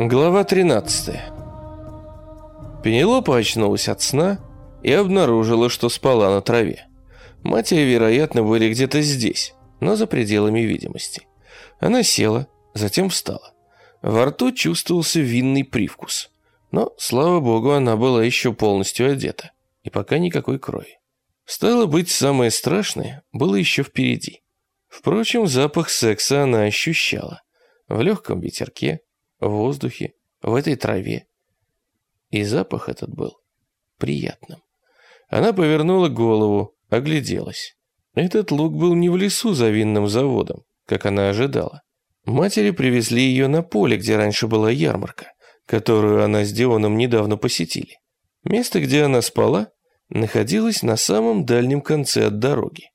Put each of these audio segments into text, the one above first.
Глава 13 Пенелопа очнулась от сна и обнаружила, что спала на траве. Матери, вероятно, были где-то здесь, но за пределами видимости. Она села, затем встала. Во рту чувствовался винный привкус. Но, слава богу, она была еще полностью одета. И пока никакой крови. Стало быть, самое страшное было еще впереди. Впрочем, запах секса она ощущала. В легком ветерке, в воздухе, в этой траве. И запах этот был приятным. Она повернула голову, огляделась. Этот лук был не в лесу за винным заводом, как она ожидала. Матери привезли ее на поле, где раньше была ярмарка, которую она с Дионом недавно посетили. Место, где она спала, находилось на самом дальнем конце от дороги.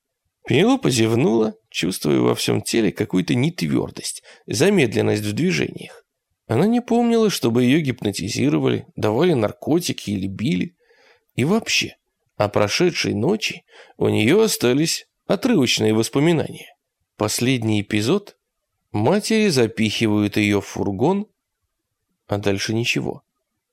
Пенелопа зевнула, чувствуя во всем теле какую-то нетвердость, замедленность в движениях. Она не помнила, чтобы ее гипнотизировали, давали наркотики или били. И вообще, о прошедшей ночи у нее остались отрывочные воспоминания. Последний эпизод – матери запихивают ее в фургон, а дальше ничего.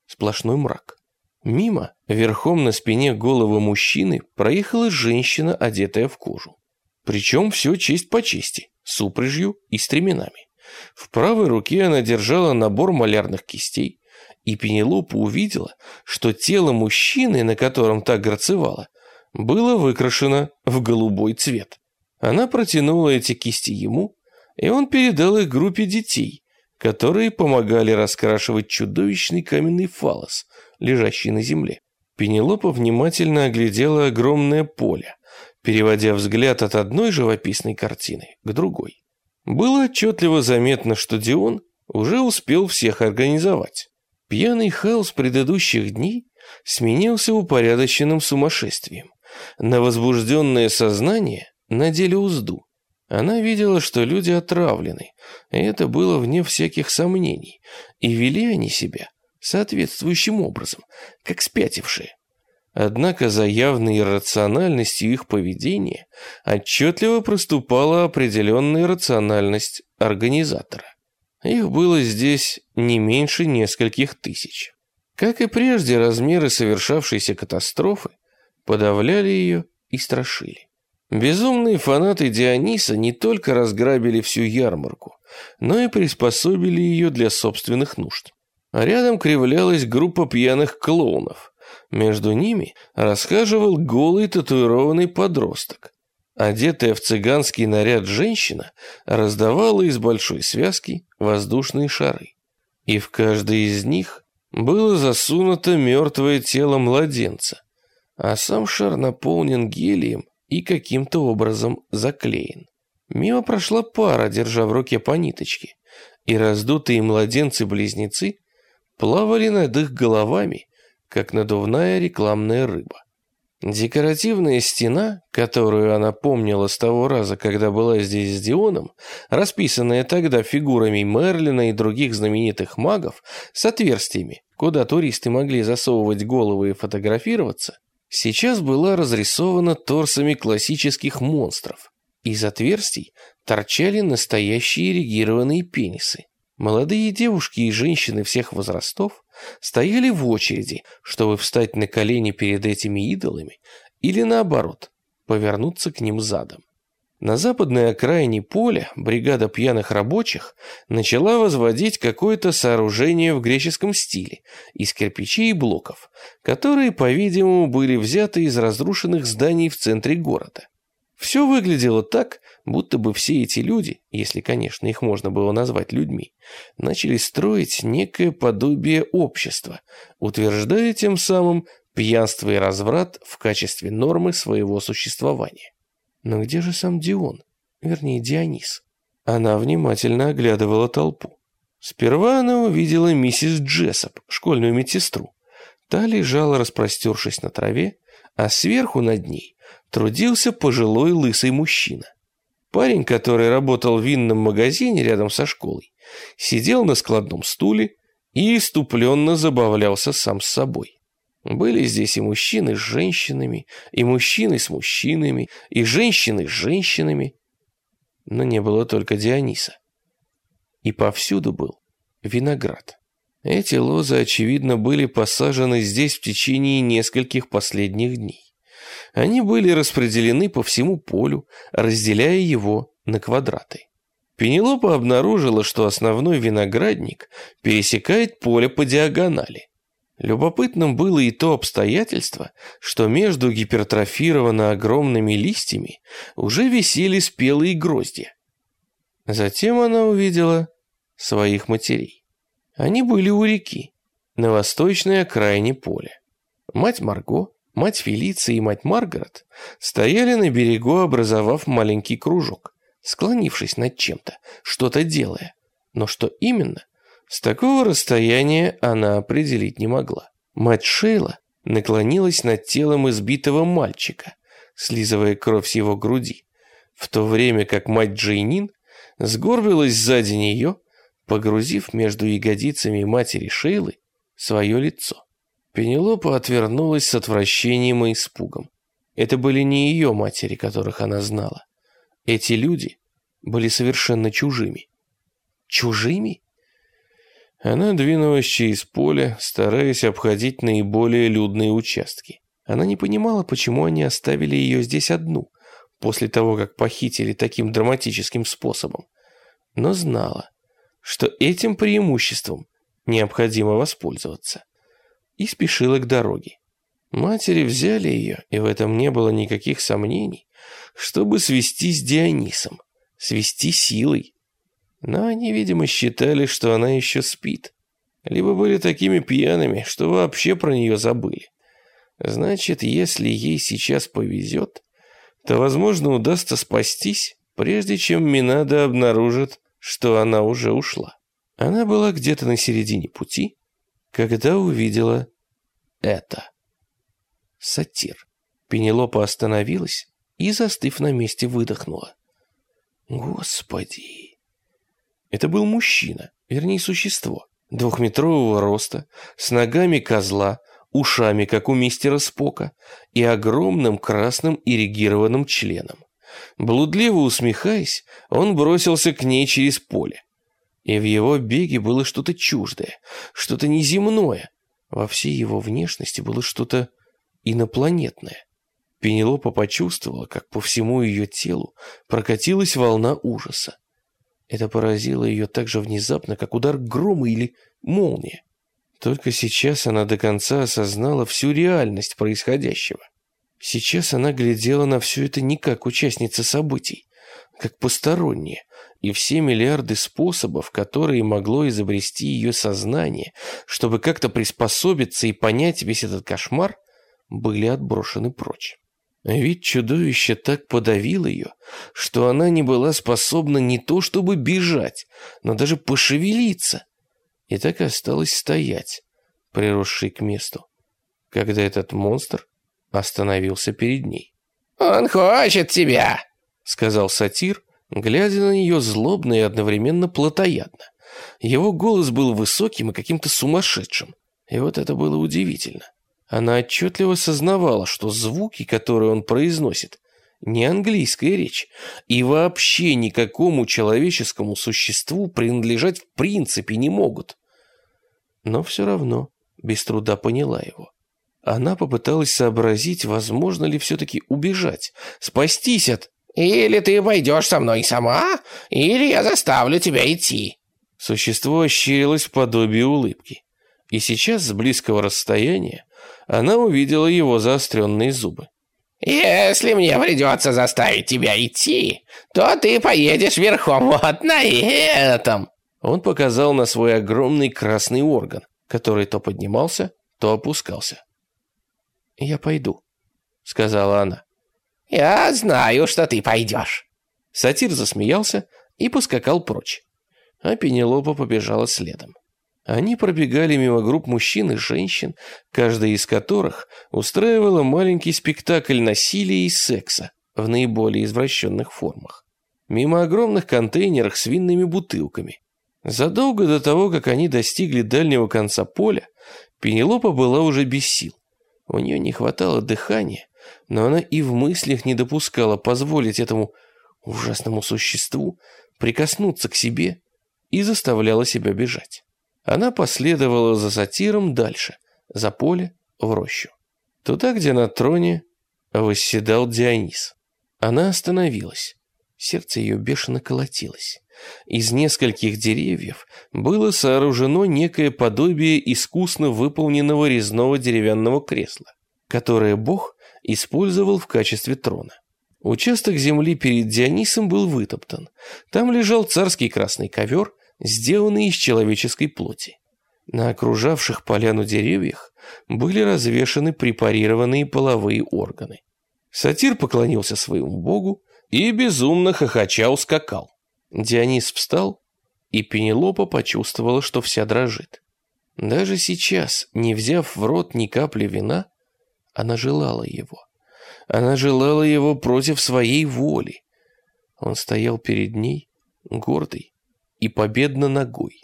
Сплошной мрак. Мимо, верхом на спине головы мужчины, проехала женщина, одетая в кожу. Причем все честь по чести, с упряжью и стременами. В правой руке она держала набор малярных кистей, и Пенелопа увидела, что тело мужчины, на котором так грацевала, было выкрашено в голубой цвет. Она протянула эти кисти ему, и он передал их группе детей, которые помогали раскрашивать чудовищный каменный фалос, лежащий на земле. Пенелопа внимательно оглядела огромное поле, переводя взгляд от одной живописной картины к другой. Было отчетливо заметно, что Дион уже успел всех организовать. Пьяный хаос предыдущих дней сменился упорядоченным сумасшествием. На возбужденное сознание надели узду. Она видела, что люди отравлены, и это было вне всяких сомнений, и вели они себя соответствующим образом, как спятившие. Однако за явной иррациональностью их поведения отчетливо проступала определенная рациональность организатора. Их было здесь не меньше нескольких тысяч. Как и прежде, размеры совершавшейся катастрофы подавляли ее и страшили. Безумные фанаты Диониса не только разграбили всю ярмарку, но и приспособили ее для собственных нужд. А рядом кривлялась группа пьяных клоунов, между ними расхаживал голый татуированный подросток. Одетая в цыганский наряд женщина раздавала из большой связки воздушные шары. И в каждой из них было засунуто мертвое тело младенца, а сам шар наполнен гелием и каким-то образом заклеен. Мимо прошла пара, держа в руке по ниточке, и раздутые младенцы-близнецы плавали над их головами, как надувная рекламная рыба. Декоративная стена, которую она помнила с того раза, когда была здесь с Дионом, расписанная тогда фигурами Мерлина и других знаменитых магов с отверстиями, куда туристы могли засовывать головы и фотографироваться, сейчас была разрисована торсами классических монстров. Из отверстий торчали настоящие эрегированные пенисы. Молодые девушки и женщины всех возрастов стояли в очереди, чтобы встать на колени перед этими идолами или наоборот, повернуться к ним задом. На западной окраине поля бригада пьяных рабочих начала возводить какое-то сооружение в греческом стиле из кирпичей и блоков, которые, по-видимому, были взяты из разрушенных зданий в центре города. Все выглядело так, будто бы все эти люди, если, конечно, их можно было назвать людьми, начали строить некое подобие общества, утверждая тем самым пьянство и разврат в качестве нормы своего существования. Но где же сам Дион? Вернее, Дионис. Она внимательно оглядывала толпу. Сперва она увидела миссис Джессоп, школьную медсестру. Та лежала, распростершись на траве, а сверху над ней трудился пожилой лысый мужчина. Парень, который работал в винном магазине рядом со школой, сидел на складном стуле и иступленно забавлялся сам с собой. Были здесь и мужчины с женщинами, и мужчины с мужчинами, и женщины с женщинами, но не было только Диониса. И повсюду был виноград. Эти лозы, очевидно, были посажены здесь в течение нескольких последних дней. Они были распределены по всему полю, разделяя его на квадраты. Пенелопа обнаружила, что основной виноградник пересекает поле по диагонали. Любопытным было и то обстоятельство, что между гипертрофированно огромными листьями уже висели спелые гроздья. Затем она увидела своих матерей. Они были у реки, на восточной окраине поля. Мать Марго, мать Фелиция и мать Маргарет стояли на берегу, образовав маленький кружок, склонившись над чем-то, что-то делая. Но что именно, с такого расстояния она определить не могла. Мать Шейла наклонилась над телом избитого мальчика, слизывая кровь с его груди, в то время как мать Джейнин сгорбилась сзади нее, погрузив между ягодицами матери Шейлы свое лицо. Пенелопа отвернулась с отвращением и испугом. Это были не ее матери, которых она знала. Эти люди были совершенно чужими. Чужими? Она двинулась через поле, стараясь обходить наиболее людные участки. Она не понимала, почему они оставили ее здесь одну, после того, как похитили таким драматическим способом. Но знала, что этим преимуществом необходимо воспользоваться. И спешила к дороге. Матери взяли ее, и в этом не было никаких сомнений, чтобы свести с Дионисом, свести силой. Но они, видимо, считали, что она еще спит. Либо были такими пьяными, что вообще про нее забыли. Значит, если ей сейчас повезет, то, возможно, удастся спастись, прежде чем Минада обнаружит, что она уже ушла. Она была где-то на середине пути, когда увидела это. Сатир. Пенелопа остановилась и, застыв на месте, выдохнула. Господи! Это был мужчина, вернее, существо, двухметрового роста, с ногами козла, ушами, как у мистера Спока, и огромным красным ирригированным членом. Блудливо усмехаясь, он бросился к ней через поле. И в его беге было что-то чуждое, что-то неземное. Во всей его внешности было что-то инопланетное. Пенелопа почувствовала, как по всему ее телу прокатилась волна ужаса. Это поразило ее так же внезапно, как удар грома или молния. Только сейчас она до конца осознала всю реальность происходящего. Сейчас она глядела на все это не как участница событий, как посторонняя, и все миллиарды способов, которые могло изобрести ее сознание, чтобы как-то приспособиться и понять весь этот кошмар, были отброшены прочь. Ведь чудовище так подавило ее, что она не была способна не то чтобы бежать, но даже пошевелиться. И так и осталась стоять, приросшей к месту, когда этот монстр остановился перед ней. «Он хочет тебя!» — сказал сатир, глядя на нее злобно и одновременно плотоядно. Его голос был высоким и каким-то сумасшедшим, и вот это было удивительно. Она отчетливо сознавала, что звуки, которые он произносит, не английская речь, и вообще никакому человеческому существу принадлежать в принципе не могут. Но все равно без труда поняла его. Она попыталась сообразить, возможно ли все-таки убежать, спастись от... «Или ты пойдешь со мной сама, или я заставлю тебя идти». Существо ощерилось в подобие улыбки. И сейчас с близкого расстояния она увидела его заостренные зубы. «Если мне придется заставить тебя идти, то ты поедешь верхом вот на этом!» Он показал на свой огромный красный орган, который то поднимался, то опускался. «Я пойду», — сказала она. «Я знаю, что ты пойдешь». Сатир засмеялся и поскакал прочь, а Пенелопа побежала следом. Они пробегали мимо групп мужчин и женщин, каждая из которых устраивала маленький спектакль насилия и секса в наиболее извращенных формах. Мимо огромных контейнеров с винными бутылками. Задолго до того, как они достигли дальнего конца поля, Пенелопа была уже без сил. У нее не хватало дыхания, но она и в мыслях не допускала позволить этому ужасному существу прикоснуться к себе и заставляла себя бежать. Она последовала за сатиром дальше, за поле, в рощу. Туда, где на троне восседал Дионис. Она остановилась. Сердце ее бешено колотилось. Из нескольких деревьев было сооружено некое подобие искусно выполненного резного деревянного кресла, которое бог использовал в качестве трона. Участок земли перед Дионисом был вытоптан. Там лежал царский красный ковер, сделанный из человеческой плоти. На окружавших поляну деревьях были развешаны препарированные половые органы. Сатир поклонился своему богу и безумно хохоча ускакал. Дионис встал, и Пенелопа почувствовала, что вся дрожит. Даже сейчас, не взяв в рот ни капли вина, она желала его. Она желала его против своей воли. Он стоял перед ней, гордый и победно ногой.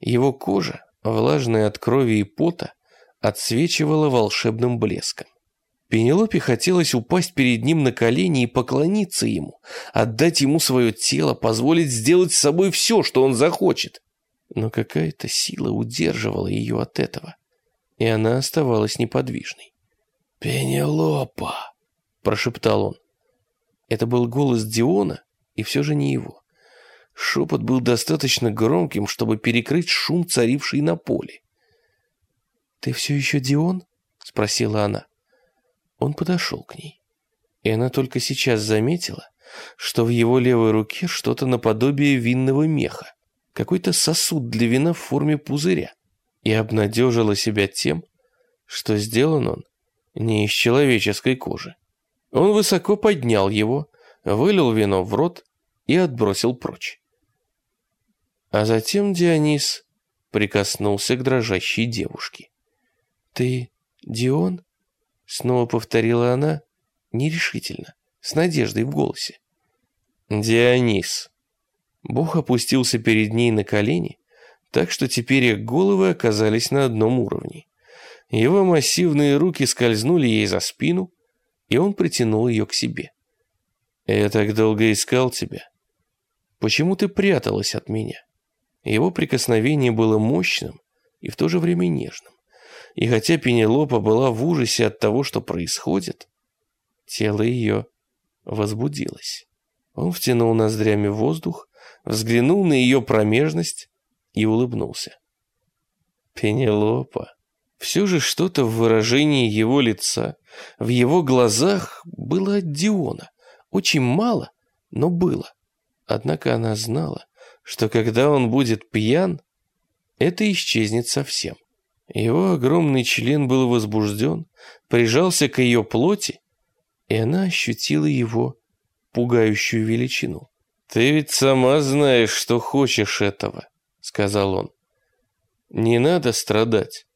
Его кожа, влажная от крови и пота, отсвечивала волшебным блеском. Пенелопе хотелось упасть перед ним на колени и поклониться ему, отдать ему свое тело, позволить сделать с собой все, что он захочет. Но какая-то сила удерживала ее от этого, и она оставалась неподвижной. «Пенелопа!» – прошептал он. Это был голос Диона, и все же не его. Шепот был достаточно громким, чтобы перекрыть шум, царивший на поле. «Ты все еще Дион?» – спросила она. Он подошел к ней, и она только сейчас заметила, что в его левой руке что-то наподобие винного меха, какой-то сосуд для вина в форме пузыря, и обнадежила себя тем, что сделан он не из человеческой кожи. Он высоко поднял его, вылил вино в рот и отбросил прочь. А затем Дионис прикоснулся к дрожащей девушке. «Ты Дион?» Снова повторила она, нерешительно, с надеждой в голосе. «Дионис». Бог опустился перед ней на колени, так что теперь их головы оказались на одном уровне. Его массивные руки скользнули ей за спину, и он притянул ее к себе. «Я так долго искал тебя. Почему ты пряталась от меня?» Его прикосновение было мощным и в то же время нежным. И хотя Пенелопа была в ужасе от того, что происходит, тело ее возбудилось. Он втянул ноздрями воздух, взглянул на ее промежность и улыбнулся. Пенелопа. Все же что-то в выражении его лица, в его глазах было от Диона. Очень мало, но было. Однако она знала, что когда он будет пьян, это исчезнет совсем. Его огромный член был возбужден, прижался к ее плоти, и она ощутила его пугающую величину. «Ты ведь сама знаешь, что хочешь этого», — сказал он. «Не надо страдать.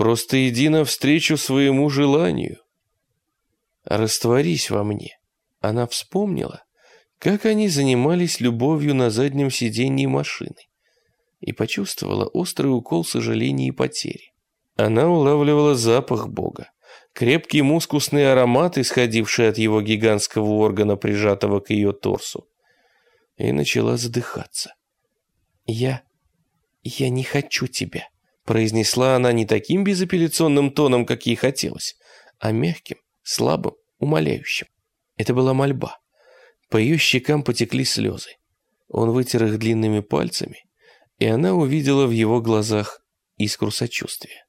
Просто иди навстречу своему желанию. Растворись во мне». Она вспомнила, как они занимались любовью на заднем сиденье машины и почувствовала острый укол сожаления и потери. Она улавливала запах Бога, крепкий мускусный аромат, исходивший от его гигантского органа, прижатого к ее торсу, и начала задыхаться. «Я... я не хочу тебя», — произнесла она не таким безапелляционным тоном, как ей хотелось, а мягким, слабым, умоляющим. Это была мольба. По ее щекам потекли слезы. Он вытер их длинными пальцами и она увидела в его глазах искру сочувствия.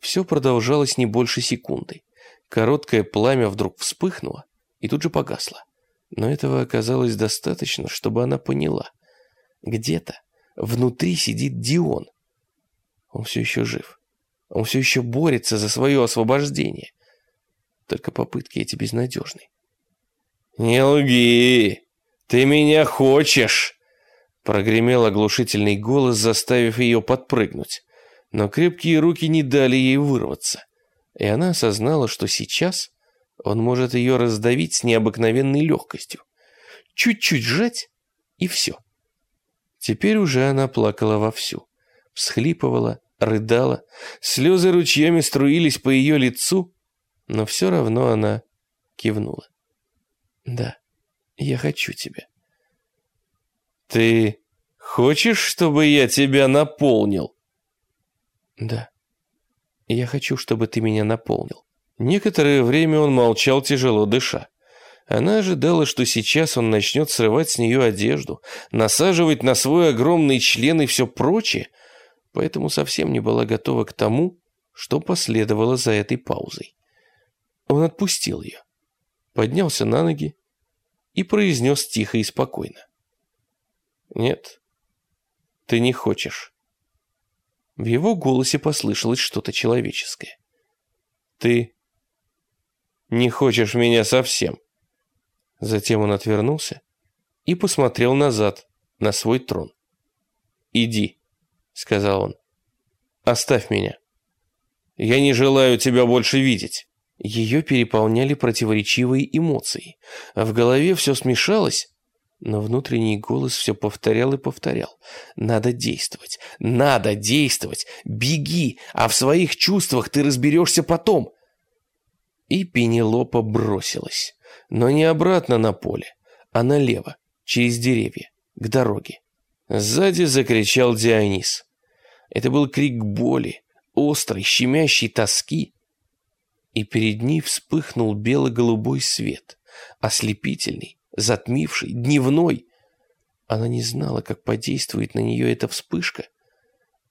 Все продолжалось не больше секунды. Короткое пламя вдруг вспыхнуло и тут же погасло. Но этого оказалось достаточно, чтобы она поняла. Где-то внутри сидит Дион. Он все еще жив. Он все еще борется за свое освобождение. Только попытки эти безнадежны. «Не лги! Ты меня хочешь!» Прогремел оглушительный голос, заставив ее подпрыгнуть. Но крепкие руки не дали ей вырваться. И она осознала, что сейчас он может ее раздавить с необыкновенной легкостью. Чуть-чуть сжать, и все. Теперь уже она плакала вовсю. Всхлипывала, рыдала, слезы ручьями струились по ее лицу, но все равно она кивнула. «Да, я хочу тебя». «Ты Хочешь, чтобы я тебя наполнил? Да. Я хочу, чтобы ты меня наполнил. Некоторое время он молчал, тяжело дыша. Она ожидала, что сейчас он начнет срывать с нее одежду, насаживать на свой огромный член и все прочее, поэтому совсем не была готова к тому, что последовало за этой паузой. Он отпустил ее, поднялся на ноги и произнес тихо и спокойно. «Нет, ты не хочешь». В его голосе послышалось что-то человеческое. «Ты не хочешь меня совсем». Затем он отвернулся и посмотрел назад на свой трон. «Иди», — сказал он, — «оставь меня. Я не желаю тебя больше видеть». Ее переполняли противоречивые эмоции. В голове все смешалось, но внутренний голос все повторял и повторял. «Надо действовать! Надо действовать! Беги, а в своих чувствах ты разберешься потом!» И Пенелопа бросилась, но не обратно на поле, а налево, через деревья, к дороге. Сзади закричал Дионис. Это был крик боли, острой, щемящей тоски, и перед ней вспыхнул бело-голубой свет, ослепительный, затмивший, дневной. Она не знала, как подействует на нее эта вспышка,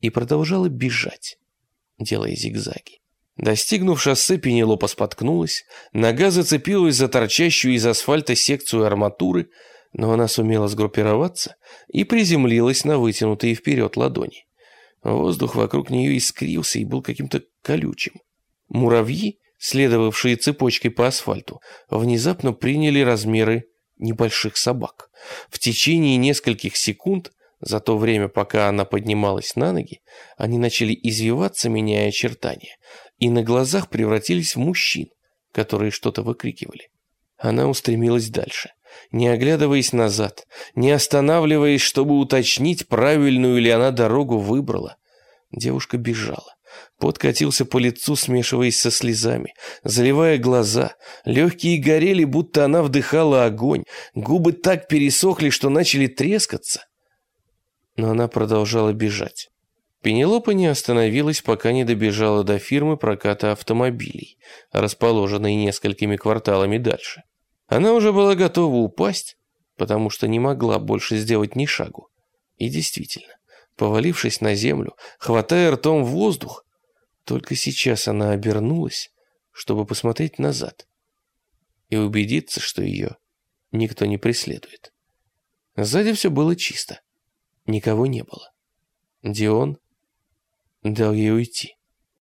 и продолжала бежать, делая зигзаги. Достигнув шоссе, Пенелопа споткнулась, нога зацепилась за торчащую из асфальта секцию арматуры, но она сумела сгруппироваться и приземлилась на вытянутые вперед ладони. Воздух вокруг нее искрился и был каким-то колючим. Муравьи, следовавшие цепочкой по асфальту, внезапно приняли размеры небольших собак. В течение нескольких секунд, за то время, пока она поднималась на ноги, они начали извиваться, меняя очертания, и на глазах превратились в мужчин, которые что-то выкрикивали. Она устремилась дальше, не оглядываясь назад, не останавливаясь, чтобы уточнить, правильную ли она дорогу выбрала. Девушка бежала. Пот катился по лицу, смешиваясь со слезами, заливая глаза. Легкие горели, будто она вдыхала огонь. Губы так пересохли, что начали трескаться. Но она продолжала бежать. Пенелопа не остановилась, пока не добежала до фирмы проката автомобилей, расположенной несколькими кварталами дальше. Она уже была готова упасть, потому что не могла больше сделать ни шагу. И действительно, повалившись на землю, хватая ртом воздух, только сейчас она обернулась, чтобы посмотреть назад и убедиться, что ее никто не преследует. Сзади все было чисто. Никого не было. Дион дал ей уйти.